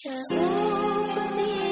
Seupeti